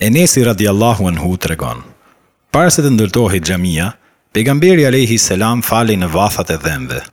Enesi radiallahu anhu të regon. Parë se të ndërtohi gjamia, pegamberi a lehi selam fali në vathat e dhemve.